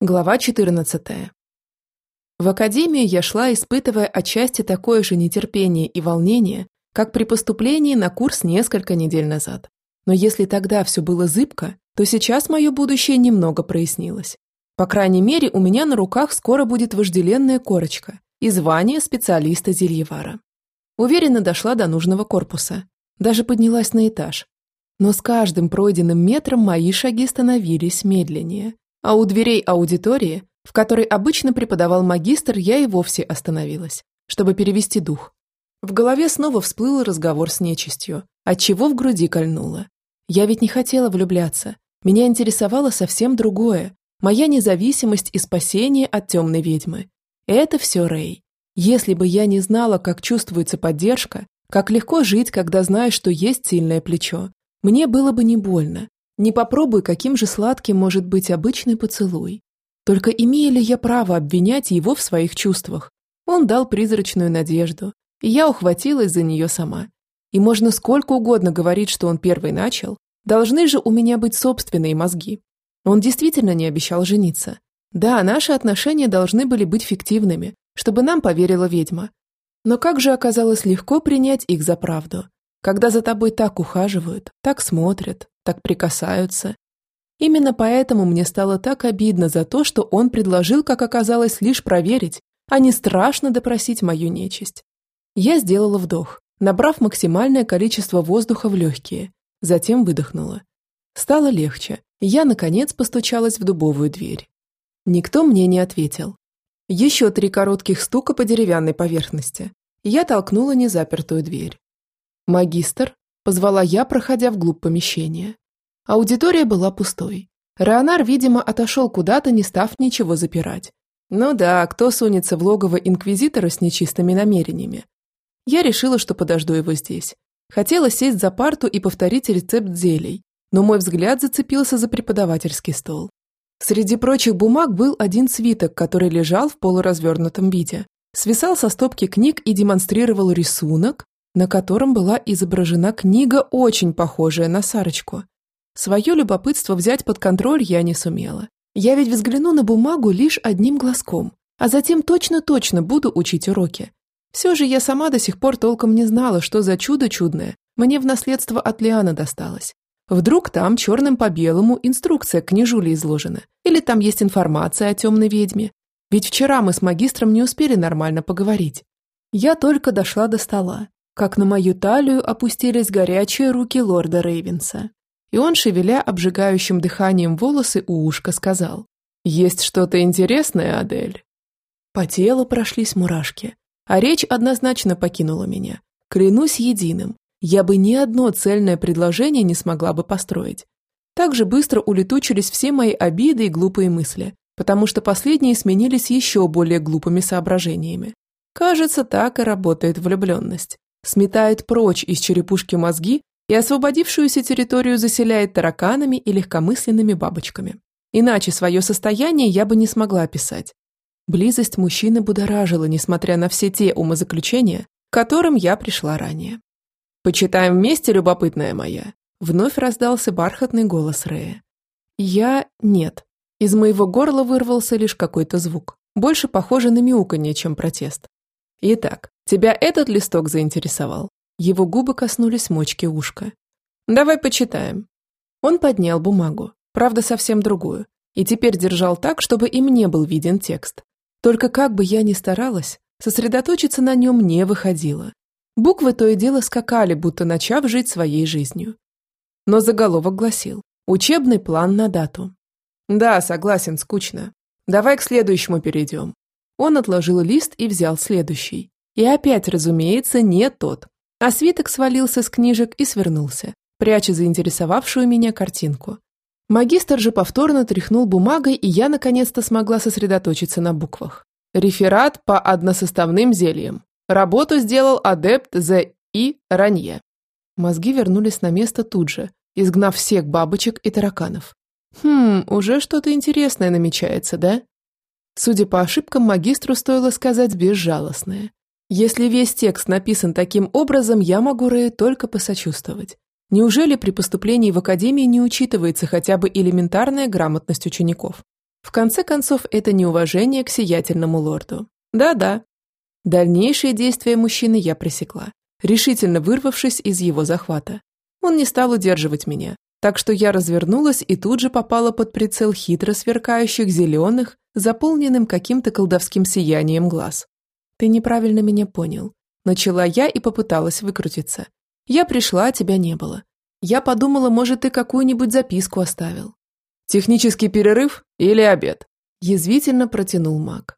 Глава 14. В академию я шла, испытывая отчасти такое же нетерпение и волнение, как при поступлении на курс несколько недель назад. Но если тогда все было зыбко, то сейчас мое будущее немного прояснилось. По крайней мере, у меня на руках скоро будет вожделенная корочка и звание специалиста Зельевара. Уверенно дошла до нужного корпуса. Даже поднялась на этаж. Но с каждым пройденным метром мои шаги становились медленнее, а у дверей аудитории, в которой обычно преподавал магистр, я и вовсе остановилась, чтобы перевести дух. В голове снова всплыл разговор с нечистью, отчего в груди кольнуло. Я ведь не хотела влюбляться. Меня интересовало совсем другое. Моя независимость и спасение от темной ведьмы. Это все Рэй. Если бы я не знала, как чувствуется поддержка, как легко жить, когда знаешь, что есть сильное плечо, мне было бы не больно, не попробуй, каким же сладким может быть обычный поцелуй. Только имею ли я право обвинять его в своих чувствах? Он дал призрачную надежду, и я ухватилась за нее сама. И можно сколько угодно говорить, что он первый начал, должны же у меня быть собственные мозги. Он действительно не обещал жениться. Да, наши отношения должны были быть фиктивными, чтобы нам поверила ведьма. Но как же оказалось легко принять их за правду, когда за тобой так ухаживают, так смотрят, так прикасаются. Именно поэтому мне стало так обидно за то, что он предложил, как оказалось, лишь проверить, а не страшно допросить мою нечисть. Я сделала вдох, набрав максимальное количество воздуха в легкие, затем выдохнула. Стало легче, я, наконец, постучалась в дубовую дверь. Никто мне не ответил. Еще три коротких стука по деревянной поверхности. Я толкнула незапертую дверь. «Магистр?» Позвала я, проходя вглубь помещения. Аудитория была пустой. Реонар, видимо, отошел куда-то, не став ничего запирать. Ну да, кто сунется в логово инквизитора с нечистыми намерениями? Я решила, что подожду его здесь. Хотела сесть за парту и повторить рецепт зелий, но мой взгляд зацепился за преподавательский стол. Среди прочих бумаг был один свиток, который лежал в полуразвернутом виде. Свисал со стопки книг и демонстрировал рисунок, на котором была изображена книга, очень похожая на Сарочку. Свое любопытство взять под контроль я не сумела. Я ведь взгляну на бумагу лишь одним глазком, а затем точно-точно буду учить уроки. Все же я сама до сих пор толком не знала, что за чудо чудное мне в наследство от Лианы досталось. Вдруг там черным по белому инструкция к книжуле изложена, или там есть информация о темной ведьме. Ведь вчера мы с магистром не успели нормально поговорить. Я только дошла до стола, как на мою талию опустились горячие руки лорда Рейвенса. И он, шевеля обжигающим дыханием волосы у ушка, сказал «Есть что-то интересное, Адель?» По телу прошлись мурашки, а речь однозначно покинула меня. Клянусь единым, я бы ни одно цельное предложение не смогла бы построить. Так же быстро улетучились все мои обиды и глупые мысли, потому что последние сменились еще более глупыми соображениями. Кажется, так и работает влюбленность сметает прочь из черепушки мозги и освободившуюся территорию заселяет тараканами и легкомысленными бабочками. Иначе свое состояние я бы не смогла описать. Близость мужчины будоражила, несмотря на все те умозаключения, к которым я пришла ранее. «Почитаем вместе, любопытная моя», — вновь раздался бархатный голос Рея. «Я... нет». Из моего горла вырвался лишь какой-то звук, больше похожий на мяуканье, чем протест. Итак, тебя этот листок заинтересовал? Его губы коснулись мочки ушка. Давай почитаем. Он поднял бумагу, правда совсем другую, и теперь держал так, чтобы и мне был виден текст. Только как бы я ни старалась, сосредоточиться на нем не выходило. Буквы то и дело скакали, будто начав жить своей жизнью. Но заголовок гласил «Учебный план на дату». Да, согласен, скучно. Давай к следующему перейдем. Он отложил лист и взял следующий. И опять, разумеется, не тот. А свиток свалился с книжек и свернулся, пряча заинтересовавшую меня картинку. Магистр же повторно тряхнул бумагой, и я наконец-то смогла сосредоточиться на буквах. Реферат по односоставным зельям. Работу сделал адепт З. И. Ранье. Мозги вернулись на место тут же, изгнав всех бабочек и тараканов. Хм, уже что-то интересное намечается, да? Судя по ошибкам, магистру стоило сказать безжалостное. Если весь текст написан таким образом, я могу Рэю только посочувствовать. Неужели при поступлении в академию не учитывается хотя бы элементарная грамотность учеников? В конце концов, это неуважение к сиятельному лорду. Да-да. Дальнейшие действия мужчины я пресекла, решительно вырвавшись из его захвата. Он не стал удерживать меня, так что я развернулась и тут же попала под прицел хитро сверкающих зеленых, заполненным каким-то колдовским сиянием глаз. «Ты неправильно меня понял». Начала я и попыталась выкрутиться. «Я пришла, а тебя не было. Я подумала, может, ты какую-нибудь записку оставил». «Технический перерыв или обед?» Язвительно протянул маг.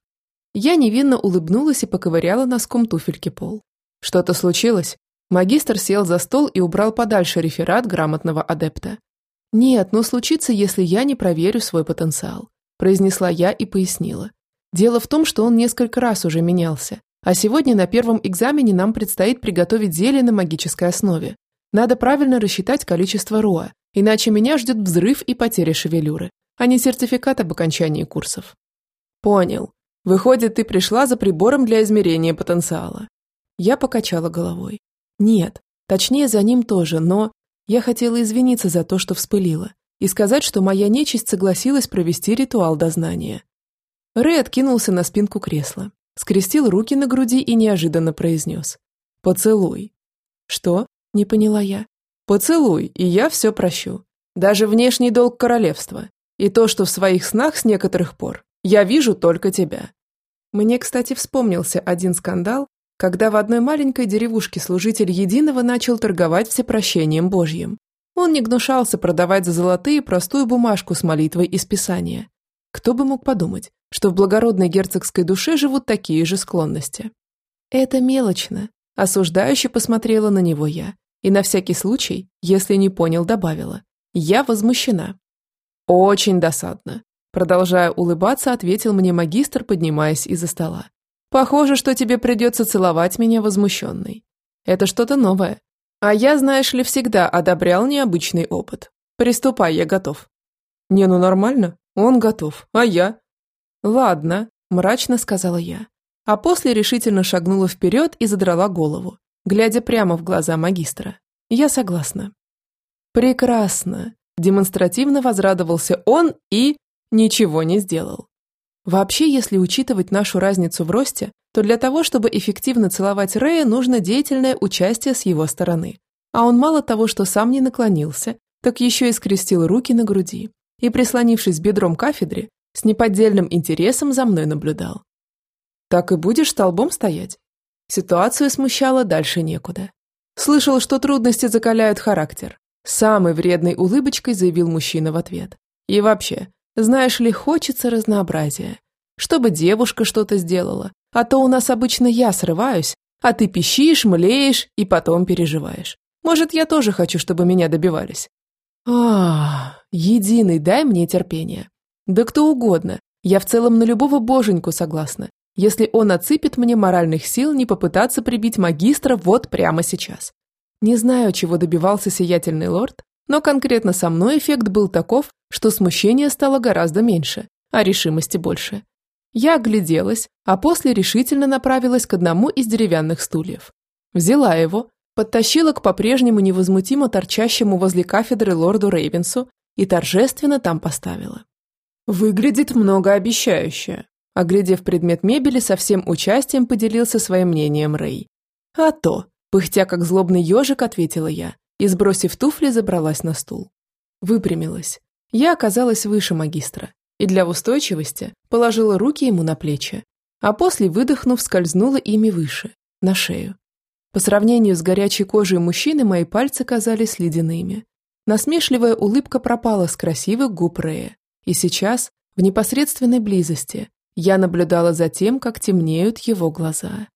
Я невинно улыбнулась и поковыряла носком туфельки пол. «Что-то случилось?» Магистр сел за стол и убрал подальше реферат грамотного адепта. «Нет, но случится, если я не проверю свой потенциал», произнесла я и пояснила. «Дело в том, что он несколько раз уже менялся, а сегодня на первом экзамене нам предстоит приготовить зелье на магической основе. Надо правильно рассчитать количество роа, иначе меня ждет взрыв и потеря шевелюры, а не сертификат об окончании курсов». «Понял. Выходит, ты пришла за прибором для измерения потенциала». Я покачала головой. Нет, точнее за ним тоже, но я хотела извиниться за то, что вспылила, и сказать, что моя нечисть согласилась провести ритуал дознания. Рэй откинулся на спинку кресла, скрестил руки на груди и неожиданно произнес. «Поцелуй». «Что?» – не поняла я. «Поцелуй, и я все прощу. Даже внешний долг королевства. И то, что в своих снах с некоторых пор я вижу только тебя». Мне, кстати, вспомнился один скандал, когда в одной маленькой деревушке служитель Единого начал торговать всепрощением Божьим. Он не гнушался продавать за золотые простую бумажку с молитвой из Писания. Кто бы мог подумать, что в благородной герцогской душе живут такие же склонности. Это мелочно. Осуждающе посмотрела на него я. И на всякий случай, если не понял, добавила. Я возмущена. Очень досадно. Продолжая улыбаться, ответил мне магистр, поднимаясь из-за стола. Похоже, что тебе придется целовать меня возмущенной. Это что-то новое. А я, знаешь ли, всегда одобрял необычный опыт. Приступай, я готов. Не, ну нормально. Он готов. А я? Ладно, мрачно сказала я. А после решительно шагнула вперед и задрала голову, глядя прямо в глаза магистра. Я согласна. Прекрасно. Демонстративно возрадовался он и ничего не сделал. Вообще, если учитывать нашу разницу в росте, то для того, чтобы эффективно целовать Рэя, нужно деятельное участие с его стороны. А он мало того, что сам не наклонился, так еще и скрестил руки на груди и, прислонившись бедром к кафедре, с неподдельным интересом за мной наблюдал. «Так и будешь столбом стоять?» Ситуацию смущала дальше некуда. Слышал, что трудности закаляют характер. Самой вредной улыбочкой заявил мужчина в ответ. И вообще, знаешь ли, хочется разнообразия. Чтобы девушка что-то сделала. А то у нас обычно я срываюсь, а ты пищишь, млеешь и потом переживаешь. Может, я тоже хочу, чтобы меня добивались. А, единый, дай мне терпение. Да кто угодно. Я в целом на любого боженьку согласна, если он отсыпет мне моральных сил не попытаться прибить магистра вот прямо сейчас. Не знаю, чего добивался сиятельный лорд, но конкретно со мной эффект был таков, что смущение стало гораздо меньше, а решимости больше. Я огляделась, а после решительно направилась к одному из деревянных стульев. Взяла его, подтащила к по-прежнему невозмутимо торчащему возле кафедры лорду Рейвенсу и торжественно там поставила. «Выглядит многообещающе», оглядев предмет мебели, со всем участием поделился своим мнением Рэй. «А то», пыхтя как злобный ежик, ответила я, и, сбросив туфли, забралась на стул. Выпрямилась. Я оказалась выше магистра и для устойчивости положила руки ему на плечи, а после, выдохнув, скользнула ими выше, на шею. По сравнению с горячей кожей мужчины мои пальцы казались ледяными. Насмешливая улыбка пропала с красивых губ Рея, и сейчас, в непосредственной близости, я наблюдала за тем, как темнеют его глаза.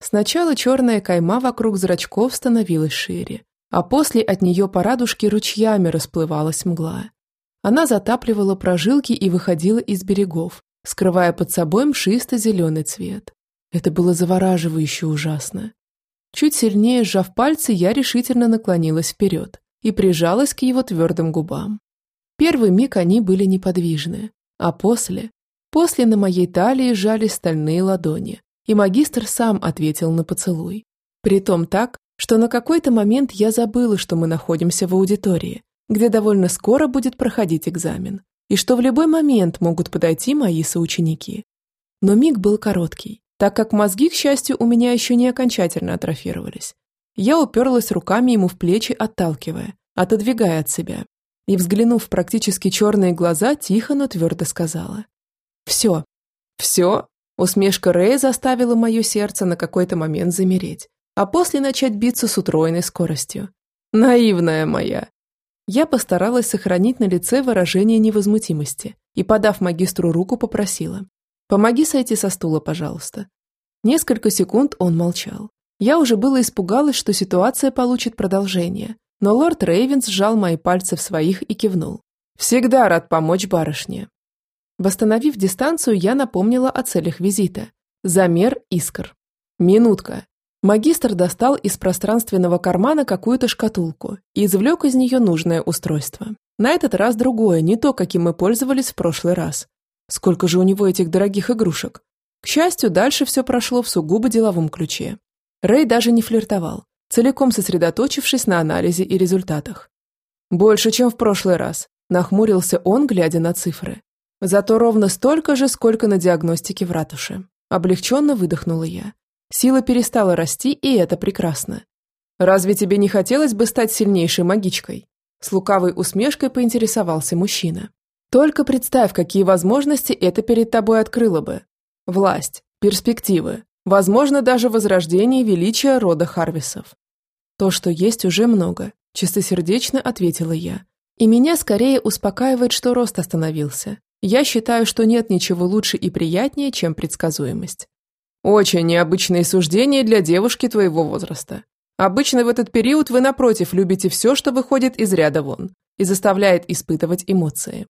Сначала черная кайма вокруг зрачков становилась шире, а после от нее по радужке ручьями расплывалась мгла. Она затапливала прожилки и выходила из берегов, скрывая под собой мшисто-зеленый цвет. Это было завораживающе ужасно. Чуть сильнее сжав пальцы, я решительно наклонилась вперед и прижалась к его твердым губам. Первый миг они были неподвижны, а после... После на моей талии сжались стальные ладони, и магистр сам ответил на поцелуй. Притом так, что на какой-то момент я забыла, что мы находимся в аудитории, где довольно скоро будет проходить экзамен. и что в любой момент могут подойти мои соученики. Но миг был короткий, так как мозги, к счастью, у меня еще не окончательно атрофировались. Я уперлась руками ему в плечи, отталкивая, отодвигая от себя. И, взглянув в практически черные глаза, тихо, но твердо сказала. «Все». «Все?» Усмешка Рэя заставила мое сердце на какой-то момент замереть, а после начать биться с утроенной скоростью. «Наивная моя!» Я постаралась сохранить на лице выражение невозмутимости и, подав магистру руку, попросила. «Помоги сойти со стула, пожалуйста». Несколько секунд он молчал. Я уже было испугалась, что ситуация получит продолжение, но лорд Рейвенс сжал мои пальцы в своих и кивнул. «Всегда рад помочь барышне». Восстановив дистанцию, я напомнила о целях визита. Замер искр. Минутка. Магистр достал из пространственного кармана какую-то шкатулку и извлек из нее нужное устройство. На этот раз другое, не то, каким мы пользовались в прошлый раз. Сколько же у него этих дорогих игрушек? К счастью, дальше все прошло в сугубо деловом ключе. Рэй даже не флиртовал, целиком сосредоточившись на анализе и результатах. «Больше, чем в прошлый раз», – нахмурился он, глядя на цифры. Зато ровно столько же, сколько на диагностике в ратуше. Облегченно выдохнула я. Сила перестала расти, и это прекрасно. «Разве тебе не хотелось бы стать сильнейшей магичкой?» С лукавой усмешкой поинтересовался мужчина. «Только представь, какие возможности это перед тобой открыло бы. Власть, перспективы, возможно, даже возрождение величия рода Харвисов. То, что есть, уже много», – чистосердечно ответила я. И меня скорее успокаивает, что рост остановился, я считаю, что нет ничего лучше и приятнее, чем предсказуемость. Очень необычные суждения для девушки твоего возраста. Обычно в этот период вы, напротив, любите все, что выходит из ряда вон и заставляет испытывать эмоции.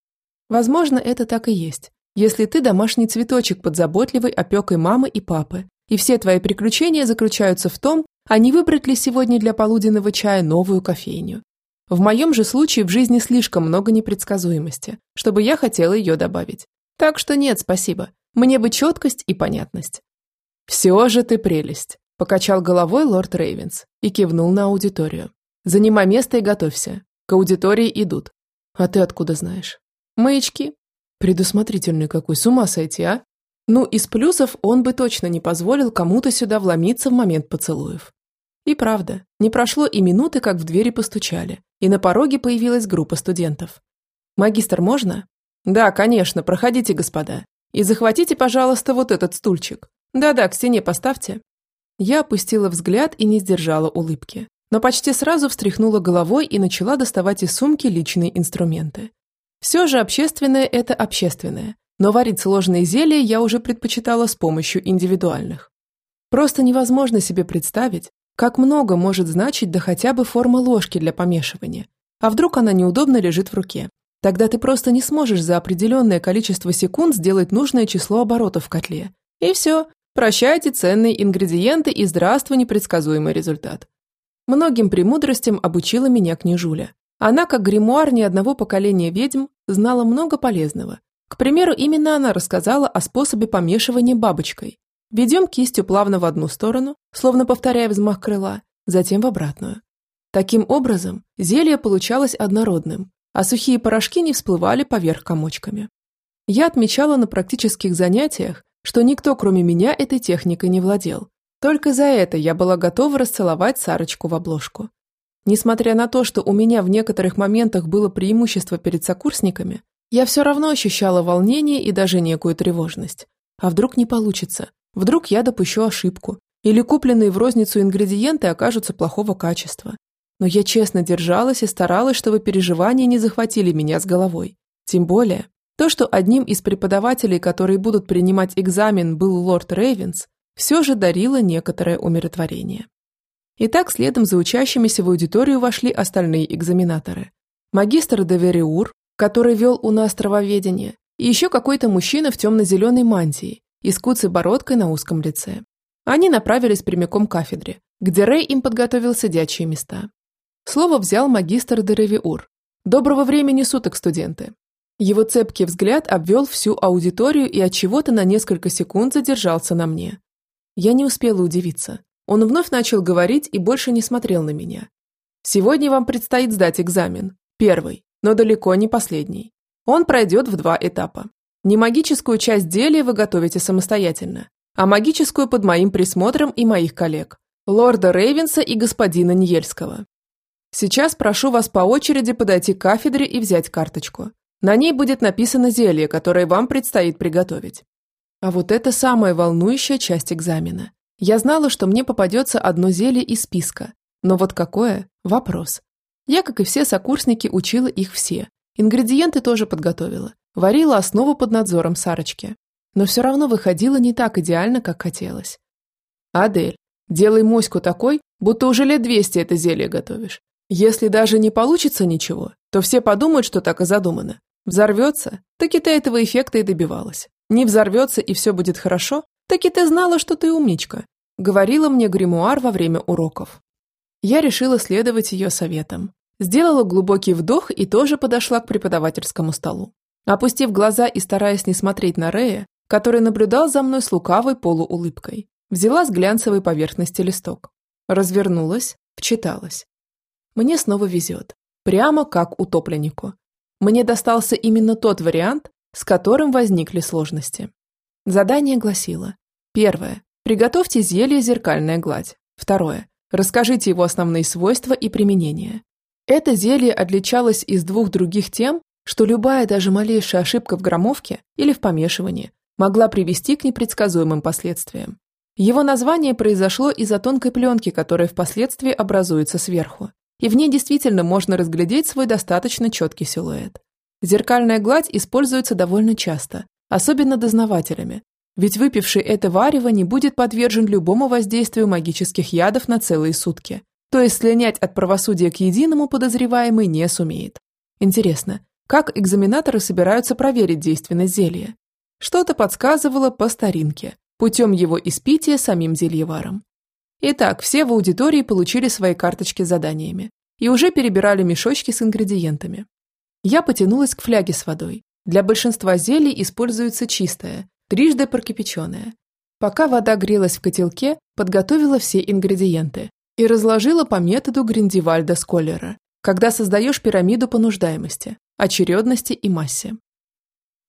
Возможно, это так и есть. Если ты домашний цветочек под заботливой опекой мамы и папы, и все твои приключения заключаются в том, а не выбрать ли сегодня для полуденного чая новую кофейню. В моем же случае в жизни слишком много непредсказуемости, чтобы я хотела ее добавить. Так что нет, спасибо. Мне бы четкость и понятность. «Все же ты прелесть», – покачал головой лорд Рейвенс и кивнул на аудиторию. «Занимай место и готовься. К аудитории идут. А ты откуда знаешь?» «Маячки». Предусмотрительный какой, с ума сойти, а? Ну, из плюсов он бы точно не позволил кому-то сюда вломиться в момент поцелуев. И правда, не прошло и минуты, как в двери постучали, и на пороге появилась группа студентов. «Магистр, можно?» «Да, конечно, проходите, господа. И захватите, пожалуйста, вот этот стульчик. Да-да, к стене поставьте». Я опустила взгляд и не сдержала улыбки, но почти сразу встряхнула головой и начала доставать из сумки личные инструменты. Все же общественное – это общественное, но варить сложные зелья я уже предпочитала с помощью индивидуальных. Просто невозможно себе представить, как много может значить да хотя бы форма ложки для помешивания? А вдруг она неудобно лежит в руке? Тогда ты просто не сможешь за определенное количество секунд сделать нужное число оборотов в котле. И все. Прощайте ценные ингредиенты и здравствуй непредсказуемый результат. Многим премудростям обучила меня княжуля. Она, как гримуар ни одного поколения ведьм, знала много полезного. К примеру, именно она рассказала о способе помешивания бабочкой, Ведем кистью плавно в одну сторону, словно повторяя взмах крыла, затем в обратную. Таким образом, зелье получалось однородным, а сухие порошки не всплывали поверх комочками. Я отмечала на практических занятиях, что никто, кроме меня, этой техникой не владел. Только за это я была готова расцеловать Сарочку в обложку. Несмотря на то, что у меня в некоторых моментах было преимущество перед сокурсниками, я все равно ощущала волнение и даже некую тревожность. А вдруг не получится? Вдруг я допущу ошибку, или купленные в розницу ингредиенты окажутся плохого качества. Но я честно держалась и старалась, чтобы переживания не захватили меня с головой. Тем более, то, что одним из преподавателей, которые будут принимать экзамен, был лорд Рейвенс, все же дарило некоторое умиротворение. Итак, следом за учащимися в аудиторию вошли остальные экзаменаторы. Магистр Девериур, который вел у нас травоведение, и еще какой-то мужчина в темно-зеленой мантии, и с куцей бородкой на узком лице. Они направились прямиком к кафедре, где Рэй им подготовил сидячие места. Слово взял магистр Деревиур. «Доброго времени суток, студенты!» Его цепкий взгляд обвел всю аудиторию и от чего-то на несколько секунд задержался на мне. Я не успела удивиться. Он вновь начал говорить и больше не смотрел на меня. «Сегодня вам предстоит сдать экзамен. Первый, но далеко не последний. Он пройдет в два этапа. Не магическую часть зелья вы готовите самостоятельно, а магическую под моим присмотром и моих коллег, лорда Рейвенса и господина Ньельского. Сейчас прошу вас по очереди подойти к кафедре и взять карточку. На ней будет написано зелье, которое вам предстоит приготовить. А вот это самая волнующая часть экзамена. Я знала, что мне попадется одно зелье из списка. Но вот какое – вопрос. Я, как и все сокурсники, учила их все. Ингредиенты тоже подготовила. Варила основу под надзором Сарочки. Но все равно выходило не так идеально, как хотелось. Адель, делай моську такой, будто уже лет 200 это зелье готовишь. Если даже не получится ничего, то все подумают, что так и задумано. Взорвется, так и ты этого эффекта и добивалась. Не взорвется и все будет хорошо, так и ты знала, что ты умничка», говорила мне гримуар во время уроков. Я решила следовать ее советам. Сделала глубокий вдох и тоже подошла к преподавательскому столу. Опустив глаза и стараясь не смотреть на Рея, который наблюдал за мной с лукавой полуулыбкой, взяла с глянцевой поверхности листок. Развернулась, вчиталась. Мне снова везет. Прямо как утопленнику. Мне достался именно тот вариант, с которым возникли сложности. Задание гласило. Первое. Приготовьте зелье «Зеркальная гладь». Второе. Расскажите его основные свойства и применения. Это зелье отличалось из двух других тем, что любая даже малейшая ошибка в граммовке или в помешивании могла привести к непредсказуемым последствиям. Его название произошло из-за тонкой пленки, которая впоследствии образуется сверху, и в ней действительно можно разглядеть свой достаточно четкий силуэт. Зеркальная гладь используется довольно часто, особенно дознавателями, ведь выпивший это варево не будет подвержен любому воздействию магических ядов на целые сутки, то есть слинять от правосудия к единому подозреваемый не сумеет. Интересно, как экзаменаторы собираются проверить действенность зелья? Что-то подсказывало по старинке, путем его испития самим зельеваром. Итак, все в аудитории получили свои карточки с заданиями и уже перебирали мешочки с ингредиентами. Я потянулась к фляге с водой. Для большинства зелий используется чистая, трижды прокипяченная. Пока вода грелась в котелке, подготовила все ингредиенты и разложила по методу Гриндивальда Сколлера, когда создаешь пирамиду по нуждаемости, очередности и массе.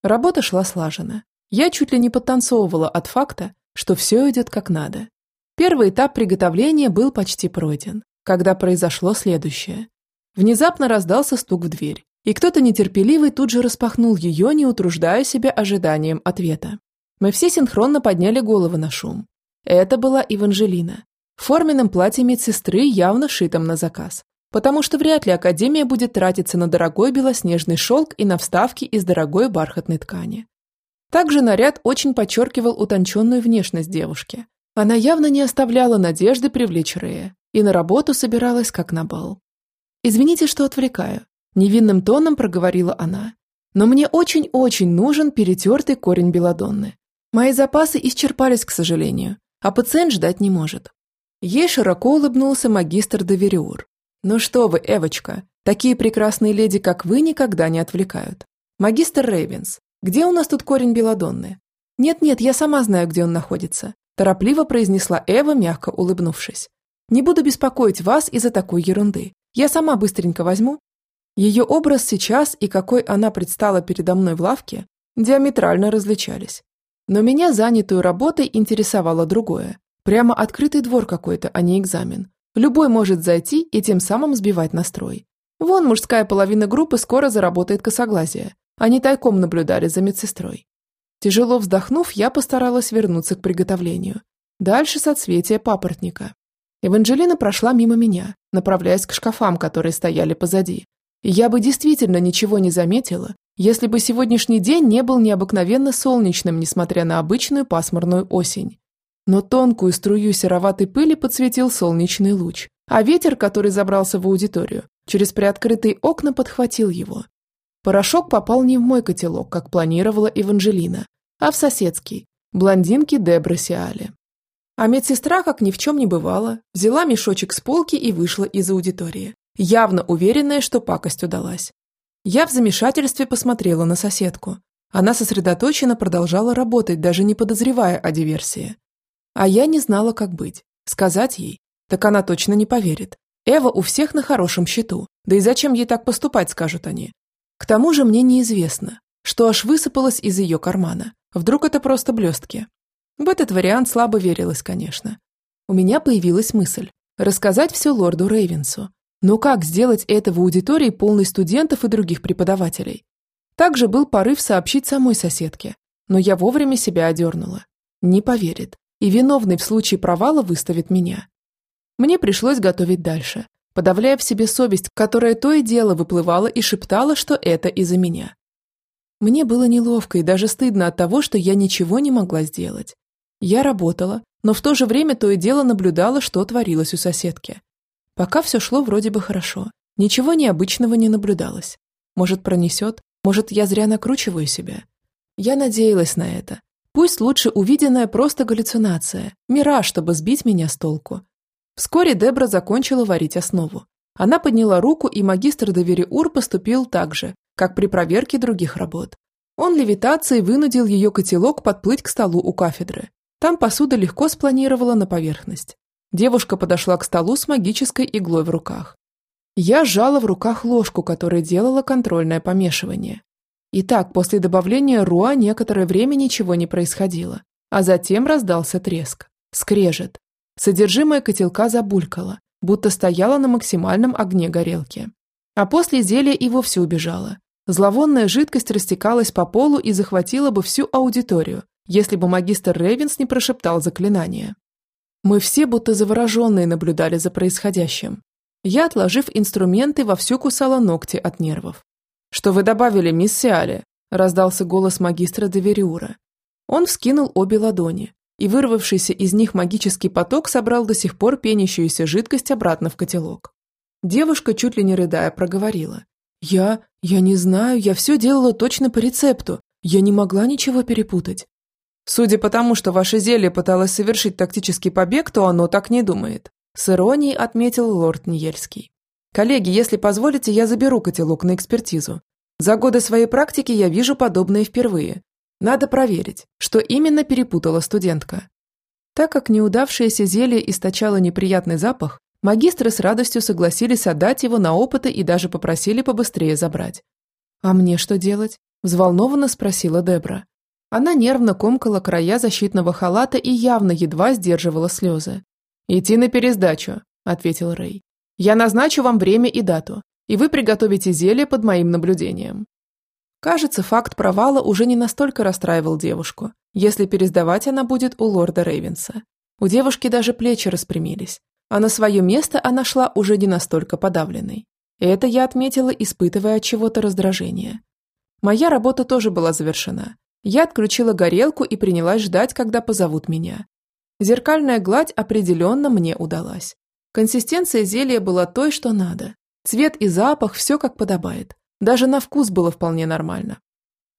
Работа шла слаженно. Я чуть ли не подтанцовывала от факта, что все идет как надо. Первый этап приготовления был почти пройден, когда произошло следующее. Внезапно раздался стук в дверь, и кто-то нетерпеливый тут же распахнул ее, не утруждая себя ожиданием ответа. Мы все синхронно подняли головы на шум. Это была Эванжелина. В форменном платье медсестры, явно шитом на заказ. Потому что вряд ли Академия будет тратиться на дорогой белоснежный шелк и на вставки из дорогой бархатной ткани. Также наряд очень подчеркивал утонченную внешность девушки. Она явно не оставляла надежды привлечь Рея и на работу собиралась как на бал. «Извините, что отвлекаю. Невинным тоном проговорила она. Но мне очень-очень нужен перетертый корень белодонны. Мои запасы исчерпались, к сожалению, а пациент ждать не может. Ей широко улыбнулся магистр Довериур. «Ну что вы, Эвочка, такие прекрасные леди, как вы, никогда не отвлекают. Магистр Рейвенс, где у нас тут корень белодонны?» «Нет-нет, я сама знаю, где он находится», торопливо произнесла Эва, мягко улыбнувшись. «Не буду беспокоить вас из-за такой ерунды. Я сама быстренько возьму ее образ сейчас и какой она предстала передо мной в лавке диаметрально различались. Но меня, занятую работой, интересовало другое. Прямо открытый двор какой-то, а не экзамен. Любой может зайти и тем самым сбивать настрой. Вон мужская половина группы скоро заработает косоглазие. Они тайком наблюдали за медсестрой. Тяжело вздохнув, я постаралась вернуться к приготовлению. Дальше соцветие папоротника. Эванжелина прошла мимо меня, направляясь к шкафам, которые стояли позади, я бы действительно ничего не заметила, если бы сегодняшний день не был необыкновенно солнечным, несмотря на обычную пасмурную осень. Но тонкую струю сероватой пыли подсветил солнечный луч, а ветер, который забрался в аудиторию, через приоткрытые окна подхватил его. Порошок попал не в мой котелок, как планировала Эванжелина, а в соседский, блондинки Дебры Сиали. А медсестра, как ни в чем не бывало, взяла мешочек с полки и вышла из аудитории явно уверенная, что пакость удалась. Я в замешательстве посмотрела на соседку. Она сосредоточенно продолжала работать, даже не подозревая о диверсии. А я не знала, как быть. Сказать ей? Так она точно не поверит. Эва у всех на хорошем счету. Да и зачем ей так поступать, скажут они. К тому же мне неизвестно, что аж высыпалось из ее кармана. Вдруг это просто блестки. В этот вариант слабо верилось, конечно. У меня появилась мысль рассказать все лорду Рейвенсу. Но как сделать это в аудитории полной студентов и других преподавателей? Также был порыв сообщить самой соседке, но я вовремя себя одернула. Не поверит, и виновный в случае провала выставит меня. Мне пришлось готовить дальше, подавляя в себе совесть, которая то и дело выплывала и шептала, что это из-за меня. Мне было неловко и даже стыдно от того, что я ничего не могла сделать. Я работала, но в то же время то и дело наблюдала, что творилось у соседки. Пока все шло вроде бы хорошо, ничего необычного не наблюдалось. Может, пронесет, может, я зря накручиваю себя. Я надеялась на это. Пусть лучше увиденная просто галлюцинация, мираж, чтобы сбить меня с толку. Вскоре Дебра закончила варить основу. Она подняла руку, и магистр Довериур поступил так же, как при проверке других работ. Он левитацией вынудил ее котелок подплыть к столу у кафедры. Там посуда легко спланировала на поверхность. Девушка подошла к столу с магической иглой в руках. Я сжала в руках ложку, которая делала контрольное помешивание. Итак, после добавления руа некоторое время ничего не происходило, а затем раздался треск, скрежет. Содержимое котелка забулькало, будто стояло на максимальном огне горелки. А после зелья и вовсе убежало. Зловонная жидкость растекалась по полу и захватила бы всю аудиторию, если бы магистр Рейвенс не прошептал заклинание. Мы все будто завороженные наблюдали за происходящим. Я, отложив инструменты, вовсю кусала ногти от нервов. «Что вы добавили, мисс Сиали?» – раздался голос магистра Девериура. Он вскинул обе ладони, и вырвавшийся из них магический поток собрал до сих пор пенящуюся жидкость обратно в котелок. Девушка, чуть ли не рыдая, проговорила. «Я... я не знаю, я все делала точно по рецепту. Я не могла ничего перепутать. Судя по тому, что ваше зелье пыталось совершить тактический побег, то оно так не думает. С иронией отметил лорд Ниельский. Коллеги, если позволите, я заберу котелок на экспертизу. За годы своей практики я вижу подобное впервые. Надо проверить, что именно перепутала студентка. Так как неудавшееся зелье источало неприятный запах, магистры с радостью согласились отдать его на опыты и даже попросили побыстрее забрать. «А мне что делать?» – взволнованно спросила Дебра. Она нервно комкала края защитного халата и явно едва сдерживала слезы. «Идти на пересдачу», – ответил Рэй. «Я назначу вам время и дату, и вы приготовите зелье под моим наблюдением». Кажется, факт провала уже не настолько расстраивал девушку, если пересдавать она будет у лорда Рейвенса. У девушки даже плечи распрямились, а на свое место она шла уже не настолько подавленной. Это я отметила, испытывая от чего-то раздражение. Моя работа тоже была завершена, я отключила горелку и принялась ждать, когда позовут меня. Зеркальная гладь определенно мне удалась. Консистенция зелья была той, что надо. Цвет и запах – все как подобает. Даже на вкус было вполне нормально.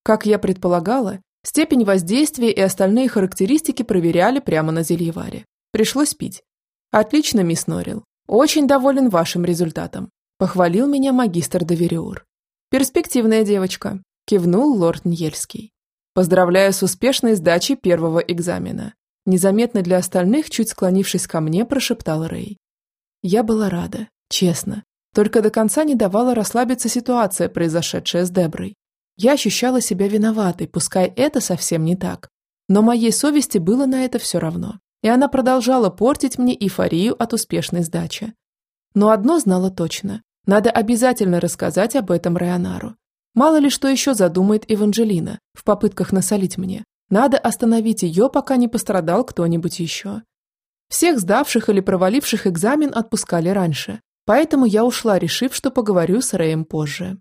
Как я предполагала, степень воздействия и остальные характеристики проверяли прямо на зельеваре. Пришлось пить. Отлично, мисс Норрил. Очень доволен вашим результатом. Похвалил меня магистр Довериур. Перспективная девочка. Кивнул лорд Ньельский. Поздравляю с успешной сдачей первого экзамена. Незаметно для остальных, чуть склонившись ко мне, прошептал Рэй. Я была рада, честно. Только до конца не давала расслабиться ситуация, произошедшая с Деброй. Я ощущала себя виноватой, пускай это совсем не так. Но моей совести было на это все равно. И она продолжала портить мне эйфорию от успешной сдачи. Но одно знала точно. Надо обязательно рассказать об этом Районару. Мало ли что еще задумает Эванжелина в попытках насолить мне. Надо остановить ее, пока не пострадал кто-нибудь еще. Всех сдавших или проваливших экзамен отпускали раньше, поэтому я ушла, решив, что поговорю с Рэем позже.